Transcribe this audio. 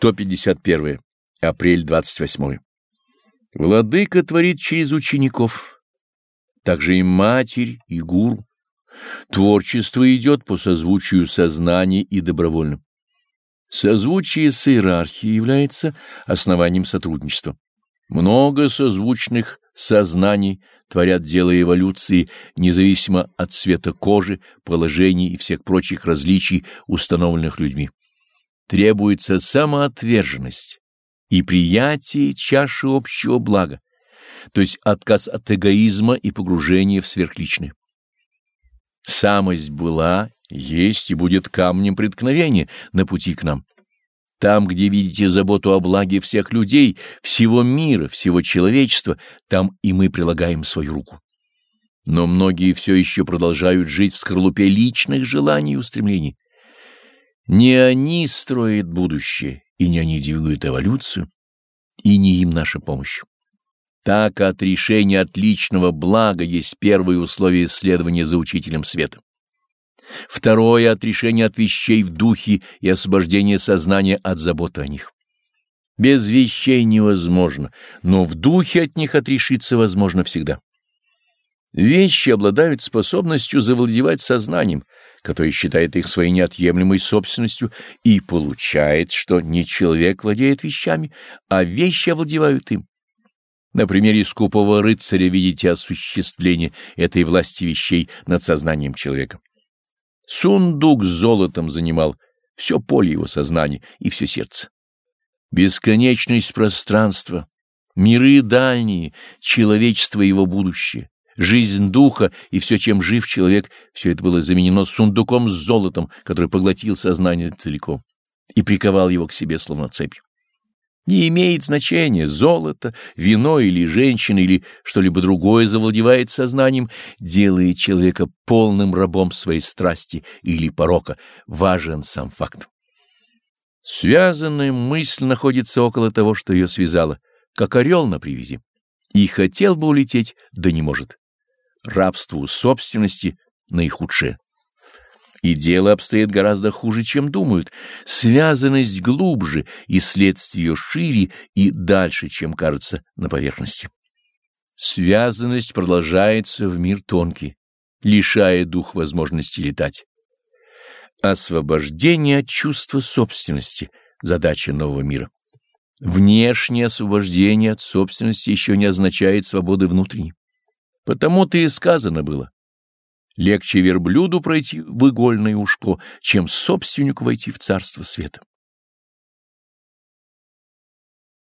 151. Апрель 28. Владыка творит через учеников, также и матерь, и гуру. Творчество идет по созвучию сознания и добровольно. Созвучие с иерархией является основанием сотрудничества. Много созвучных сознаний творят дело эволюции, независимо от цвета кожи, положений и всех прочих различий, установленных людьми. Требуется самоотверженность и приятие чаши общего блага, то есть отказ от эгоизма и погружение в сверхличное. Самость была, есть и будет камнем преткновения на пути к нам. Там, где видите заботу о благе всех людей, всего мира, всего человечества, там и мы прилагаем свою руку. Но многие все еще продолжают жить в скорлупе личных желаний и устремлений. Не они строят будущее, и не они двигают эволюцию, и не им наша помощь. Так от решения от личного блага есть первое условие исследования за учителем света. Второе — отрешение от вещей в духе и освобождение сознания от заботы о них. Без вещей невозможно, но в духе от них отрешиться возможно всегда. Вещи обладают способностью завладевать сознанием, которое считает их своей неотъемлемой собственностью и получает, что не человек владеет вещами, а вещи овладевают им. На примере скупого рыцаря видите осуществление этой власти вещей над сознанием человека. Сундук с золотом занимал все поле его сознания и все сердце. Бесконечность пространства, миры дальние, человечество его будущее, жизнь духа и все, чем жив человек, все это было заменено сундуком с золотом, который поглотил сознание целиком и приковал его к себе словно цепью. Не имеет значения, золото, вино или женщина или что-либо другое завладевает сознанием, делает человека полным рабом своей страсти или порока. Важен сам факт. Связанная мысль находится около того, что ее связало, как орел на привязи, и хотел бы улететь, да не может. Рабству собственности наихудшее. И дело обстоит гораздо хуже, чем думают. Связанность глубже, и следствие ее шире и дальше, чем кажется на поверхности. Связанность продолжается в мир тонкий, лишая дух возможности летать. Освобождение от чувства собственности — задача нового мира. Внешнее освобождение от собственности еще не означает свободы внутренней. Потому-то и сказано было Легче верблюду пройти в игольное ушко, чем собственнику войти в царство света.